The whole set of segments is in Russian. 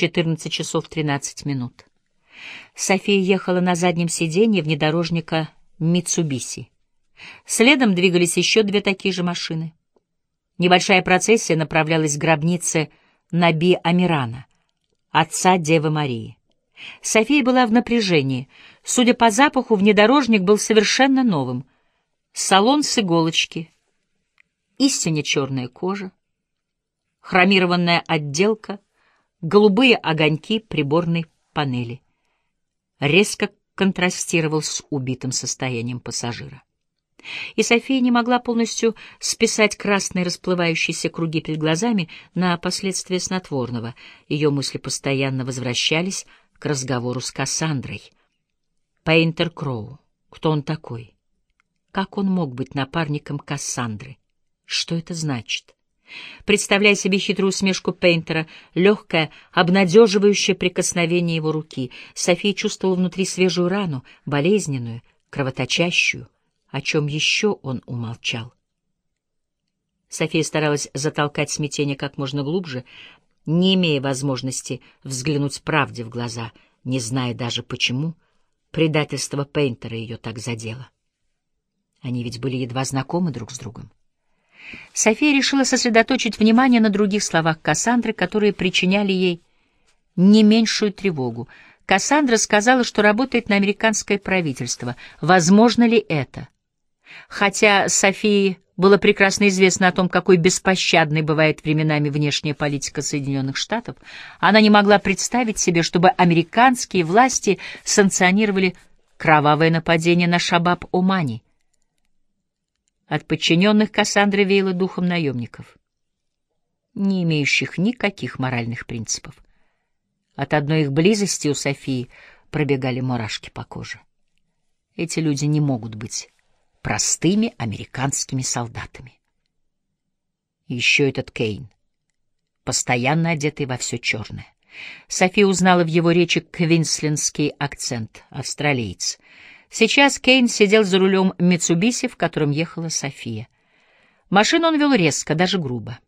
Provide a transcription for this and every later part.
14 часов 13 минут. София ехала на заднем сиденье внедорожника «Митсубиси». Следом двигались еще две такие же машины. Небольшая процессия направлялась к гробнице Наби Амирана, отца Девы Марии. София была в напряжении. Судя по запаху, внедорожник был совершенно новым. Салон с иголочки, истинно черная кожа, хромированная отделка, голубые огоньки приборной панели. Резко контрастировал с убитым состоянием пассажира. И София не могла полностью списать красные расплывающиеся круги перед глазами на последствия снотворного. Ее мысли постоянно возвращались к разговору с Кассандрой. Пейнтер Кроу. Кто он такой? Как он мог быть напарником Кассандры? Что это значит? Представляя себе хитрую усмешку Пейнтера, легкое, обнадеживающее прикосновение его руки, София чувствовала внутри свежую рану, болезненную, кровоточащую, о чем еще он умолчал. София старалась затолкать смятение как можно глубже, не имея возможности взглянуть правде в глаза, не зная даже почему предательство Пейнтера ее так задело. Они ведь были едва знакомы друг с другом. София решила сосредоточить внимание на других словах Кассандры, которые причиняли ей не меньшую тревогу. Кассандра сказала, что работает на американское правительство. Возможно ли это? Хотя Софии было прекрасно известно о том, какой беспощадной бывает временами внешняя политика Соединенных Штатов, она не могла представить себе, чтобы американские власти санкционировали кровавое нападение на Шабаб-Омани — от подчиненных Кассандры веяло духом наемников, не имеющих никаких моральных принципов. От одной их близости у Софии пробегали мурашки по коже. Эти люди не могут быть простыми американскими солдатами. Еще этот Кейн, постоянно одетый во все черное. София узнала в его речи квинслендский акцент, австралиец — Сейчас Кейн сидел за рулем Митсубиси, в котором ехала София. Машину он вел резко, даже грубо.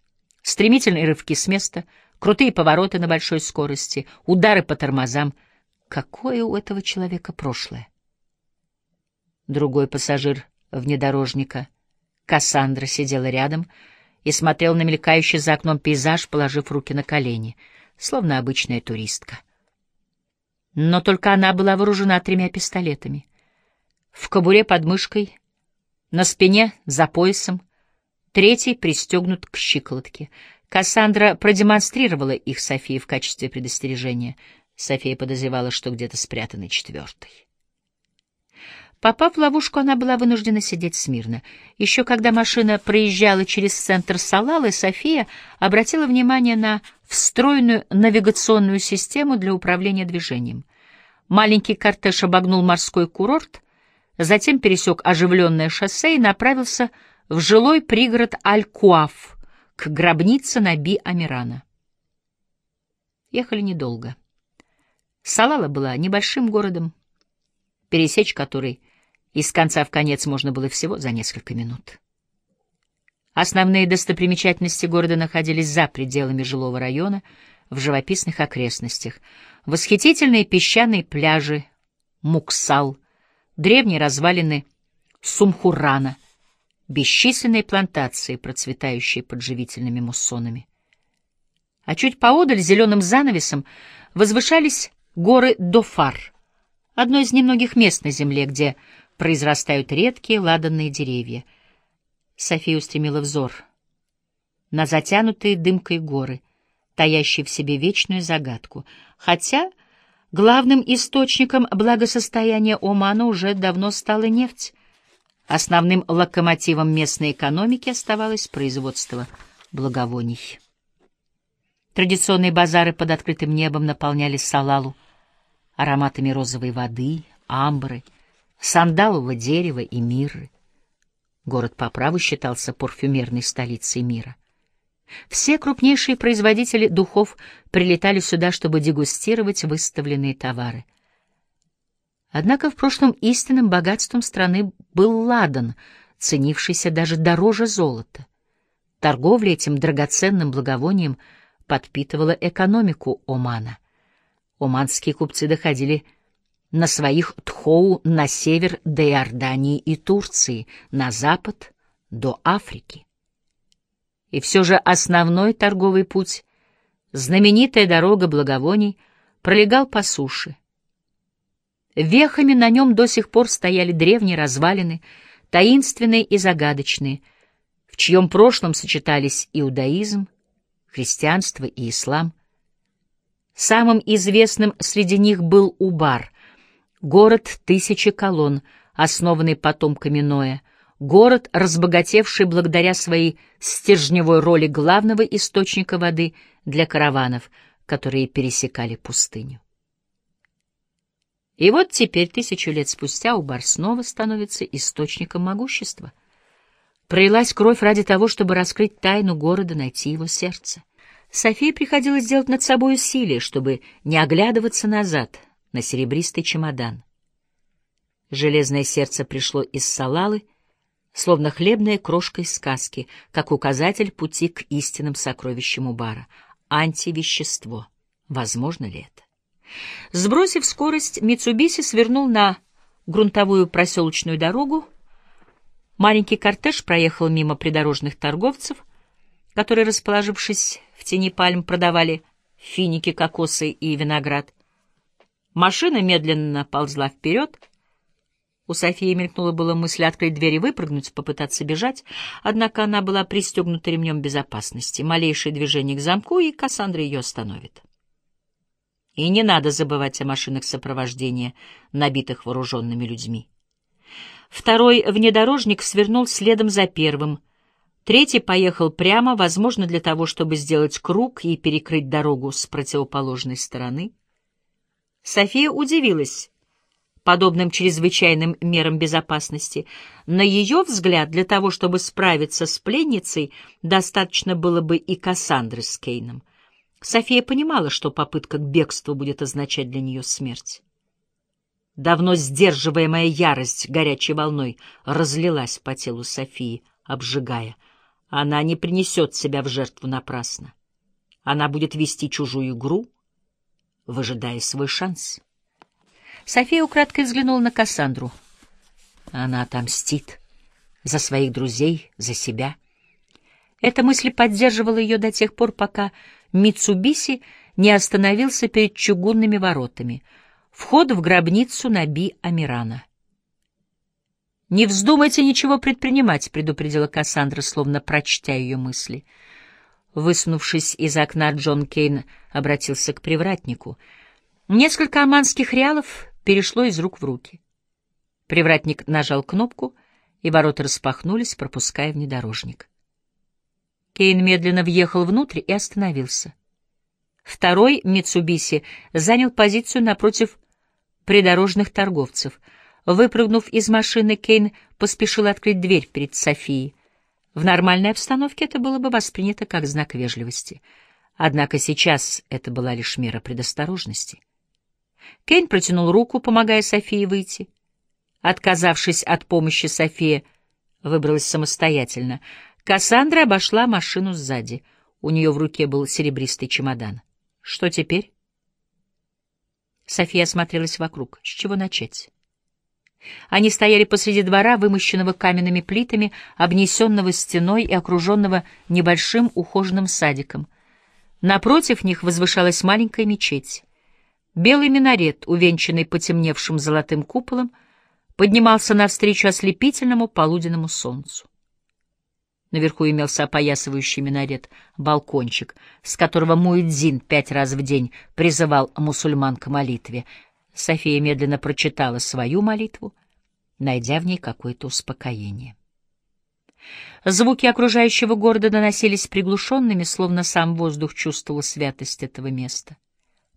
Стремительные рывки с места, крутые повороты на большой скорости, удары по тормозам. Какое у этого человека прошлое? Другой пассажир внедорожника, Кассандра, сидела рядом и смотрела на мелькающий за окном пейзаж, положив руки на колени, словно обычная туристка. Но только она была вооружена тремя пистолетами — в кобуре под мышкой, на спине, за поясом, третий пристегнут к щиколотке. Кассандра продемонстрировала их Софии в качестве предостережения. София подозревала, что где-то спрятанный четвертый. Попав в ловушку, она была вынуждена сидеть смирно. Еще когда машина проезжала через центр Салалы, София обратила внимание на встроенную навигационную систему для управления движением. Маленький кортеж обогнул морской курорт, затем пересек оживленное шоссе и направился в жилой пригород Аль-Куаф, к гробнице Наби Амирана. Ехали недолго. Салала была небольшим городом, пересечь который из конца в конец можно было всего за несколько минут. Основные достопримечательности города находились за пределами жилого района, в живописных окрестностях. Восхитительные песчаные пляжи, Муксал, древние развалины Сумхурана, бесчисленные плантации, процветающие под живительными муссонами. А чуть поодаль зеленым занавесом возвышались горы Дофар, одно из немногих мест на земле, где произрастают редкие ладанные деревья. София устремила взор на затянутые дымкой горы, таящие в себе вечную загадку, хотя Главным источником благосостояния Омана уже давно стала нефть. Основным локомотивом местной экономики оставалось производство благовоний. Традиционные базары под открытым небом наполняли Салалу ароматами розовой воды, амбры, сандалового дерева и мирры. Город по праву считался парфюмерной столицей мира. Все крупнейшие производители духов прилетали сюда, чтобы дегустировать выставленные товары. Однако в прошлом истинным богатством страны был ладан, ценившийся даже дороже золота. Торговля этим драгоценным благовонием подпитывала экономику Омана — оманские купцы доходили на своих тхоу на север до Иордании и Турции, на запад до Африки. И все же основной торговый путь, знаменитая дорога благовоний, пролегал по суше. Вехами на нем до сих пор стояли древние развалины, таинственные и загадочные, в чьем прошлом сочетались иудаизм, христианство и ислам. Самым известным среди них был Убар, город тысячи колонн, основанный потомками Ноя, город, разбогатевший благодаря своей стержневой роли главного источника воды для караванов, которые пересекали пустыню. И вот теперь, тысячу лет спустя, Убар снова становится источником могущества. Пролилась кровь ради того, чтобы раскрыть тайну города, найти его сердце. Софии приходилось делать над собой усилия, чтобы не оглядываться назад на серебристый чемодан. Железное сердце пришло из Салалы, словно хлебная крошка из сказки, как указатель пути к истинным сокровищам Убара. Антивещество. Возможно ли это? Сбросив скорость, Митсубиси свернул на грунтовую проселочную дорогу. Маленький кортеж проехал мимо придорожных торговцев, которые, расположившись в тени пальм, продавали финики, кокосы и виноград. Машина медленно ползла вперед. У Софии мелькнула была мысль открыть дверь и выпрыгнуть, попытаться бежать, однако она была пристегнута ремнем безопасности. Малейшее движение к замку, и Кассандра ее остановит. И не надо забывать о машинах сопровождения, набитых вооруженными людьми. Второй внедорожник свернул следом за первым. Третий поехал прямо, возможно, для того, чтобы сделать круг и перекрыть дорогу с противоположной стороны. София удивилась подобным чрезвычайным мерам безопасности. На ее взгляд, для того, чтобы справиться с пленницей, достаточно было бы и Кассандры с Кейном — София понимала, что попытка к бегству будет означать для нее смерть. Давно сдерживаемая ярость горячей волной разлилась по телу Софии, обжигая. Она не принесет себя в жертву напрасно. Она будет вести чужую игру, выжидая свой шанс. София украдкой взглянула на Кассандру. Она отомстит за своих друзей, за себя. Эта мысль поддерживала ее до тех пор, пока Митсубиси не остановился перед чугунными воротами. Вход в гробницу Наби Амирана. «Не вздумайте ничего предпринимать», — предупредила Кассандра, словно прочтя ее мысли. Высунувшись из окна, Джон Кейн обратился к привратнику. Несколько аманских реалов перешло из рук в руки. Привратник нажал кнопку, и ворота распахнулись, пропуская внедорожник. Кейн медленно въехал внутрь и остановился. Второй Митсубиси занял позицию напротив придорожных торговцев. Выпрыгнув из машины, Кейн поспешил открыть дверь перед Софией. В нормальной обстановке это было бы воспринято как знак вежливости. Однако сейчас это была лишь мера предосторожности. Кейн протянул руку, помогая Софии выйти. Отказавшись от помощи, София выбралась самостоятельно — Кассандра обошла машину сзади. У нее в руке был серебристый чемодан. Что теперь? София осмотрелась вокруг. С чего начать? Они стояли посреди двора, вымощенного каменными плитами, обнесенного стеной и окруженного небольшим ухоженным садиком. Напротив них возвышалась маленькая мечеть. Белый минарет, увенчанный потемневшим золотым куполом, поднимался навстречу ослепительному полуденному солнцу. Наверху имелся опоясывающий минарет, балкончик, с которого Муэдзин пять раз в день призывал мусульман к молитве. София медленно прочитала свою молитву, найдя в ней какое-то успокоение. Звуки окружающего города доносились приглушенными, словно сам воздух чувствовал святость этого места.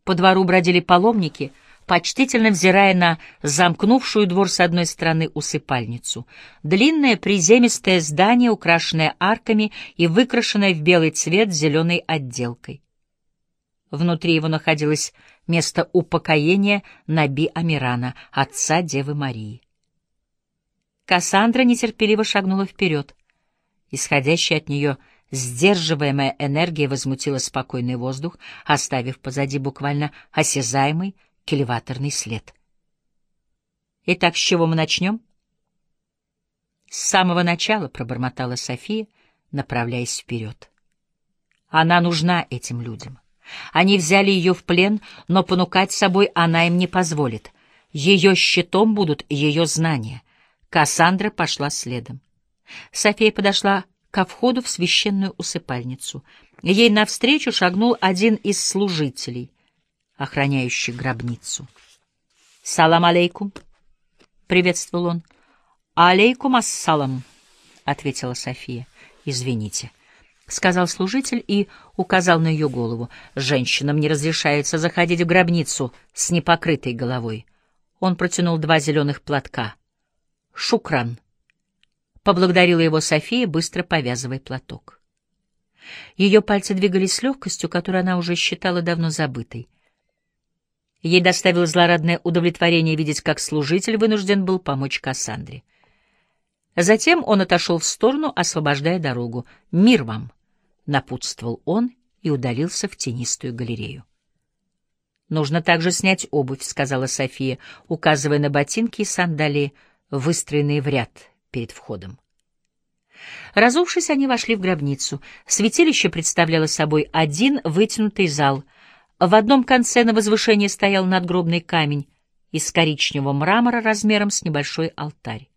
По двору бродили паломники — почтительно взирая на замкнувшую двор с одной стороны усыпальницу. Длинное приземистое здание, украшенное арками и выкрашенное в белый цвет с зеленой отделкой. Внутри его находилось место упокоения Наби Амирана, отца Девы Марии. Кассандра нетерпеливо шагнула вперед. Исходящий от нее Сдерживаемая энергия возмутила спокойный воздух, оставив позади буквально осязаемый келеваторный след. «Итак, с чего мы начнем?» «С самого начала», — пробормотала София, направляясь вперед. «Она нужна этим людям. Они взяли ее в плен, но понукать собой она им не позволит. Ее щитом будут ее знания». Кассандра пошла следом. София подошла ко входу в священную усыпальницу. Ей навстречу шагнул один из служителей, охраняющих гробницу. «Салам алейкум!» — приветствовал он. «Алейкум ассалам!» — ответила София. «Извините», — сказал служитель и указал на ее голову. «Женщинам не разрешается заходить в гробницу с непокрытой головой». Он протянул два зеленых платка. «Шукран!» — поблагодарила его София, быстро повязывая платок. Ее пальцы двигались с легкостью, которую она уже считала давно забытой. Ей доставило злорадное удовлетворение видеть, как служитель вынужден был помочь Кассандре. Затем он отошел в сторону, освобождая дорогу. «Мир вам!» — напутствовал он и удалился в тенистую галерею. «Нужно также снять обувь», — сказала София, указывая на ботинки и сандалии, выстроенные в ряд перед входом. Разувшись, они вошли в гробницу. Святилище представляло собой один вытянутый зал — в одном конце на возвышении стоял надгробный камень из коричневого мрамора размером с небольшой алтарь.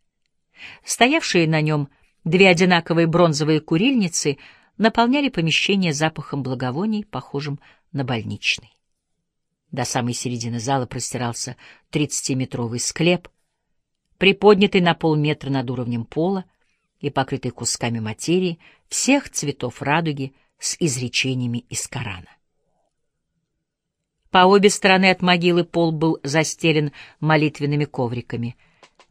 Стоявшие на нем две одинаковые бронзовые курильницы наполняли помещение запахом благовоний, похожим на больничный. До самой середины зала простирался тридцатиметровый склеп, приподнятый на полметра над уровнем пола и покрытый кусками материи всех цветов радуги с изречениями из Корана. По обе стороны от могилы пол был застелен молитвенными ковриками.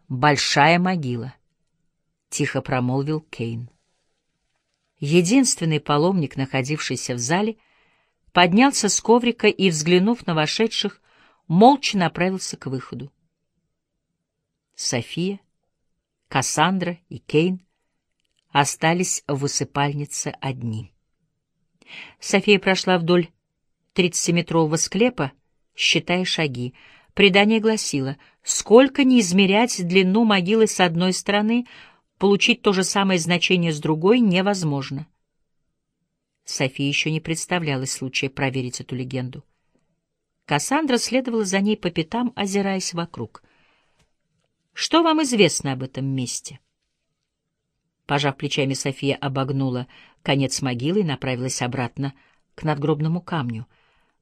«Большая могила», — тихо промолвил Кейн. Единственный паломник, находившийся в зале, поднялся с коврика и, взглянув на вошедших, молча направился к выходу. София, Кассандра и Кейн остались в высыпальнице одни. София прошла вдоль тридцатиметрового склепа, считая шаги. Предание гласило, сколько не измерять длину могилы с одной стороны, получить то же самое значение с другой невозможно. София еще не представлялась случая проверить эту легенду. Кассандра следовала за ней по пятам, озираясь вокруг. «Что вам известно об этом месте?» Пожав плечами, София обогнула конец могилы и направилась обратно к надгробному камню —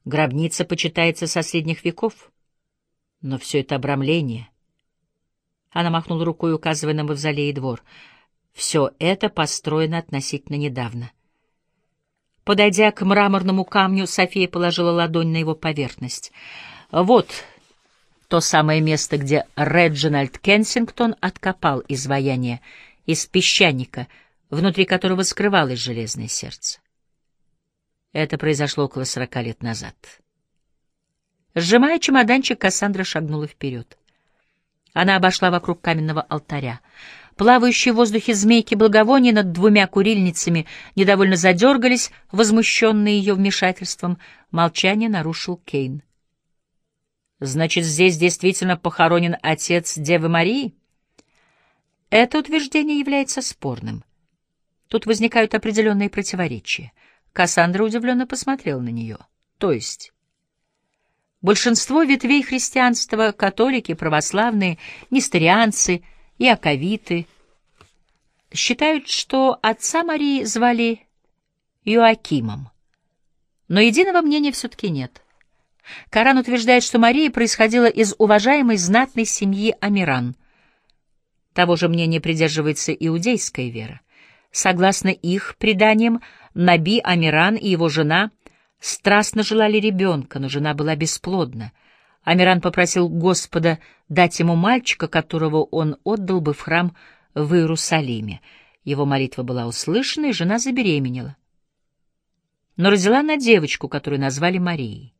Гробница почитается со средних веков, но все это обрамление. Она махнула рукой, указывая на мавзолей и двор. Все это построено относительно недавно. Подойдя к мраморному камню, София положила ладонь на его поверхность. Вот то самое место, где Реджинальд Кенсингтон откопал изваяние из песчаника, внутри которого скрывалось железное сердце. Это произошло около сорока лет назад. Сжимая чемоданчик, Кассандра шагнула вперед. Она обошла вокруг каменного алтаря. Плавающие в воздухе змейки благовония над двумя курильницами недовольно задергались, возмущенные ее вмешательством. Молчание нарушил Кейн. «Значит, здесь действительно похоронен отец Девы Марии?» Это утверждение является спорным. Тут возникают определенные противоречия — Кассандра удивленно посмотрела на нее. То есть... Большинство ветвей христианства, католики, православные, несторианцы и аковиты, считают, что отца Марии звали Иоакимом. Но единого мнения все-таки нет. Коран утверждает, что Мария происходила из уважаемой знатной семьи Амиран. Того же мнения придерживается иудейская вера. Согласно их преданиям, Наби Амиран и его жена страстно желали ребенка, но жена была бесплодна. Амиран попросил Господа дать ему мальчика, которого он отдал бы в храм в Иерусалиме. Его молитва была услышана, и жена забеременела. Но родила она девочку, которую назвали Марией.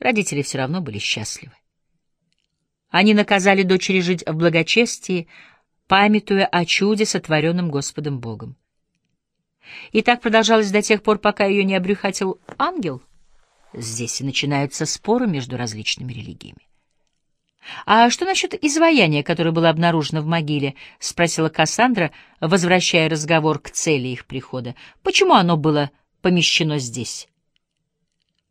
Родители все равно были счастливы. Они наказали дочери жить в благочестии, памятуя о чуде, сотворенном Господом Богом. И так продолжалось до тех пор, пока ее не обрюхатил ангел. Здесь и начинаются споры между различными религиями. «А что насчет изваяния, которое было обнаружено в могиле?» — спросила Кассандра, возвращая разговор к цели их прихода. «Почему оно было помещено здесь?»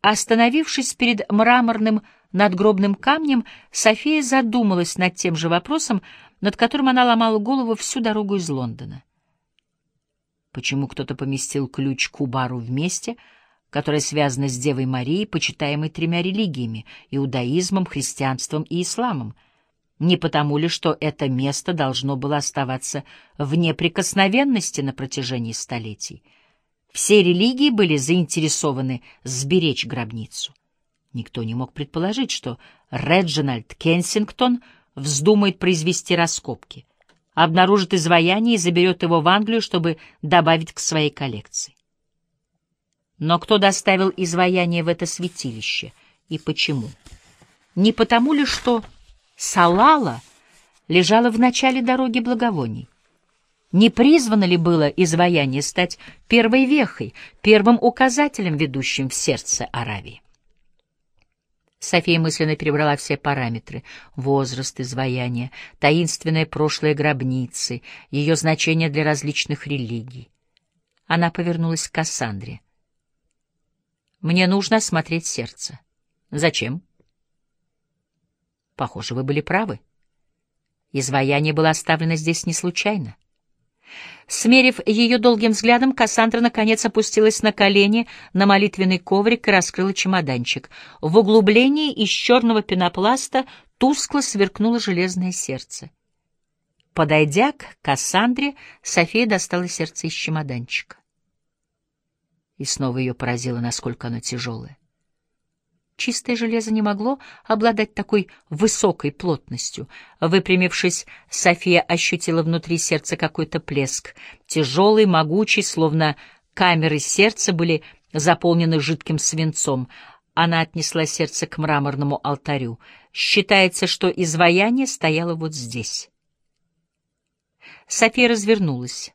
Остановившись перед мраморным надгробным камнем, София задумалась над тем же вопросом, над которым она ломала голову всю дорогу из Лондона. Почему кто-то поместил ключ к Убару вместе — которая связана с Девой Марией, почитаемой тремя религиями — иудаизмом, христианством и исламом. Не потому ли, что это место должно было оставаться в неприкосновенности на протяжении столетий? Все религии были заинтересованы сберечь гробницу. Никто не мог предположить, что Реджинальд Кенсингтон вздумает произвести раскопки, обнаружит изваяние и заберет его в Англию, чтобы добавить к своей коллекции. Но кто доставил изваяние в это святилище и почему? Не потому ли, что Салала лежала в начале дороги благовоний? Не призвано ли было изваяние стать первой вехой, первым указателем, ведущим в сердце Аравии? София мысленно перебрала все параметры — возраст изваяния, таинственное прошлое гробницы, ее значение для различных религий. Она повернулась к Кассандре — мне нужно осмотреть сердце. Зачем? Похоже, вы были правы. Изваяние было оставлено здесь не случайно. Смерив ее долгим взглядом, Кассандра наконец опустилась на колени на молитвенный коврик и раскрыла чемоданчик. В углублении из черного пенопласта тускло сверкнуло железное сердце. Подойдя к Кассандре, София достала сердце из чемоданчика и снова ее поразило, насколько оно тяжелое. Чистое железо не могло обладать такой высокой плотностью. Выпрямившись, София ощутила внутри сердца какой-то плеск. Тяжелый, могучий, словно камеры сердца были заполнены жидким свинцом. Она отнесла сердце к мраморному алтарю. Считается, что изваяние стояло вот здесь. София развернулась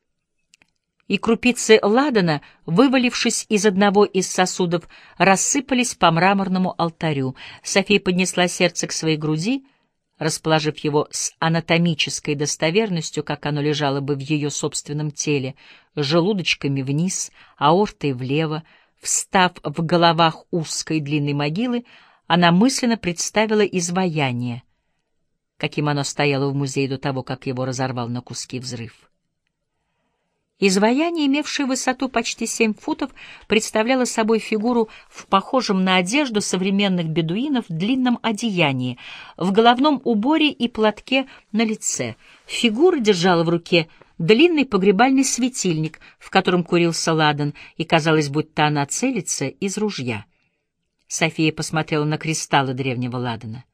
и крупицы ладана, вывалившись из одного из сосудов, рассыпались по мраморному алтарю. София поднесла сердце к своей груди, расположив его с анатомической достоверностью, как оно лежало бы в ее собственном теле, желудочками вниз, аортой влево, встав в головах узкой длинной могилы, она мысленно представила изваяние, каким оно стояло в музее до того, как его разорвал на куски взрыв. Изваяние, имевшее высоту почти семь футов, представляло собой фигуру в похожем на одежду современных бедуинов длинном одеянии, в головном уборе и платке на лице. Фигура держала в руке длинный погребальный светильник, в котором курился ладан, и казалось, будто она целится из ружья. София посмотрела на кристаллы древнего ладана.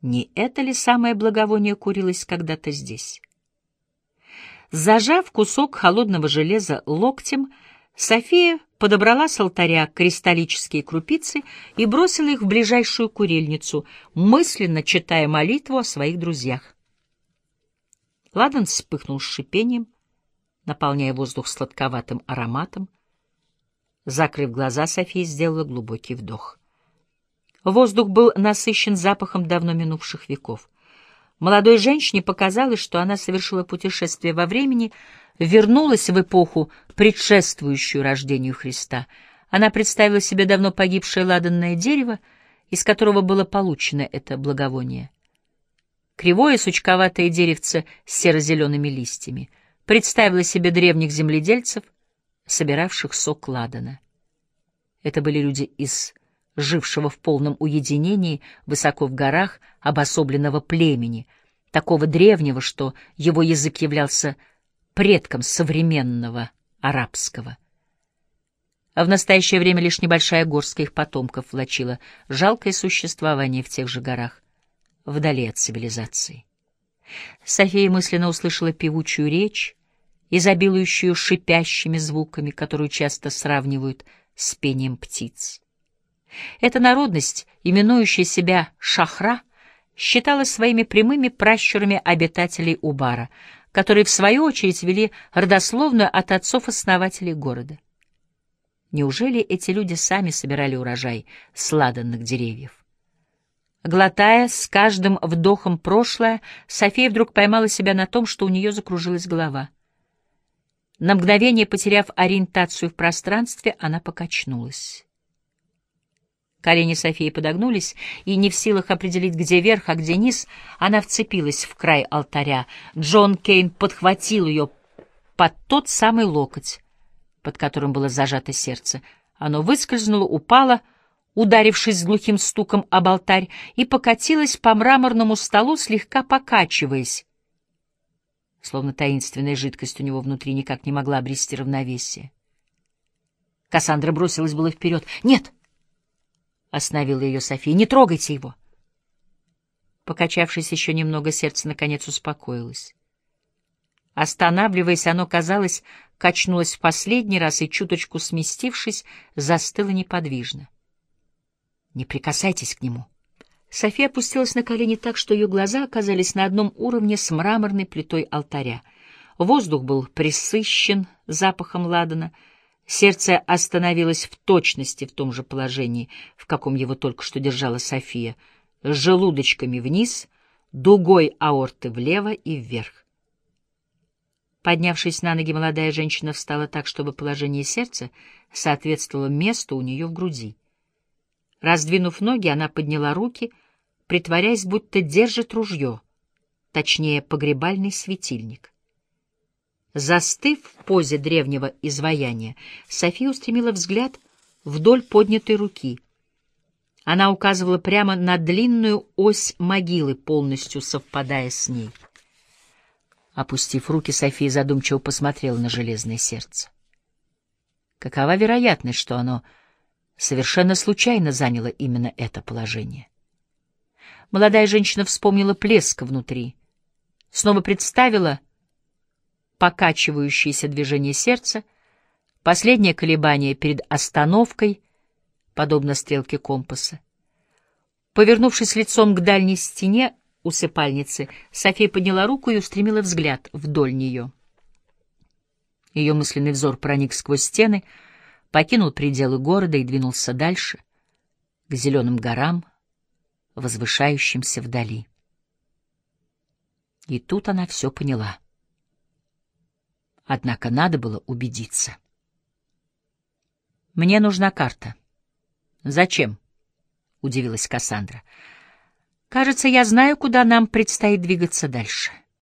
Не это ли самое благовоние курилось когда-то здесь? Зажав кусок холодного железа локтем, София подобрала с алтаря кристаллические крупицы и бросила их в ближайшую курильницу, мысленно читая молитву о своих друзьях. Ладан вспыхнул с шипением, наполняя воздух сладковатым ароматом. Закрыв глаза, София сделала глубокий вдох. Воздух был насыщен запахом давно минувших веков. Молодой женщине показалось, что она совершила путешествие во времени, вернулась в эпоху, предшествующую рождению Христа. Она представила себе давно погибшее ладанное дерево, из которого было получено это благовоние. Кривое сучковатое деревце с серо-зелеными листьями. Представила себе древних земледельцев, собиравших сок ладана. Это были люди из жившего в полном уединении высоко в горах обособленного племени, такого древнего, что его язык являлся предком современного арабского. А в настоящее время лишь небольшая горстка их потомков влачила жалкое существование в тех же горах, вдали от цивилизации. София мысленно услышала певучую речь, изобилующую шипящими звуками, которую часто сравнивают с пением птиц. Эта народность, именующая себя Шахра, считалась своими прямыми пращурами обитателей Убара. которые, в свою очередь, вели родословную от отцов-основателей города. Неужели эти люди сами собирали урожай сладанных деревьев? Глотая с каждым вдохом прошлое, София вдруг поймала себя на том, что у нее закружилась голова. На мгновение, потеряв ориентацию в пространстве, она покачнулась. Колени Софии подогнулись, и, не в силах определить, где верх, а где низ, она вцепилась в край алтаря. Джон Кейн подхватил ее под тот самый локоть, под которым было зажато сердце. Оно выскользнуло, упало, ударившись с глухим стуком об алтарь, и покатилось по мраморному столу, слегка покачиваясь, словно таинственная жидкость у него внутри никак не могла обрести равновесие. Кассандра бросилась было вперед. «Нет!» — остановила ее София. «Не трогайте его!» Покачавшись еще немного, сердце наконец успокоилось. Останавливаясь, оно, казалось, качнулось в последний раз и, чуточку сместившись, застыло неподвижно. «Не прикасайтесь к нему!» София опустилась на колени так, что ее глаза оказались на одном уровне с мраморной плитой алтаря. Воздух был присыщен запахом ладана — Сердце остановилось в точности в том же положении, в каком его только что держала София, с желудочками вниз, дугой аорты влево и вверх. Поднявшись на ноги, молодая женщина встала так, чтобы положение сердца соответствовало месту у нее в груди. Раздвинув ноги, она подняла руки, притворяясь, будто держит ружье, точнее, погребальный светильник. Застыв в позе древнего изваяния, София устремила взгляд вдоль поднятой руки. Она указывала прямо на длинную ось могилы, полностью совпадая с ней. Опустив руки, София задумчиво посмотрела на железное сердце. Какова вероятность, что оно совершенно случайно заняло именно это положение? Молодая женщина вспомнила плеск внутри, снова представила — покачивающееся движение сердца, последнее колебание перед остановкой, подобно стрелке компаса. Повернувшись лицом к дальней стене усыпальницы, София подняла руку и устремила взгляд вдоль нее. Ее мысленный взор проник сквозь стены, покинул пределы города и двинулся дальше, к зеленым горам, возвышающимся вдали. И тут она все поняла — Однако надо было убедиться. «Мне нужна карта». «Зачем?» — удивилась Кассандра. «Кажется, я знаю, куда нам предстоит двигаться дальше».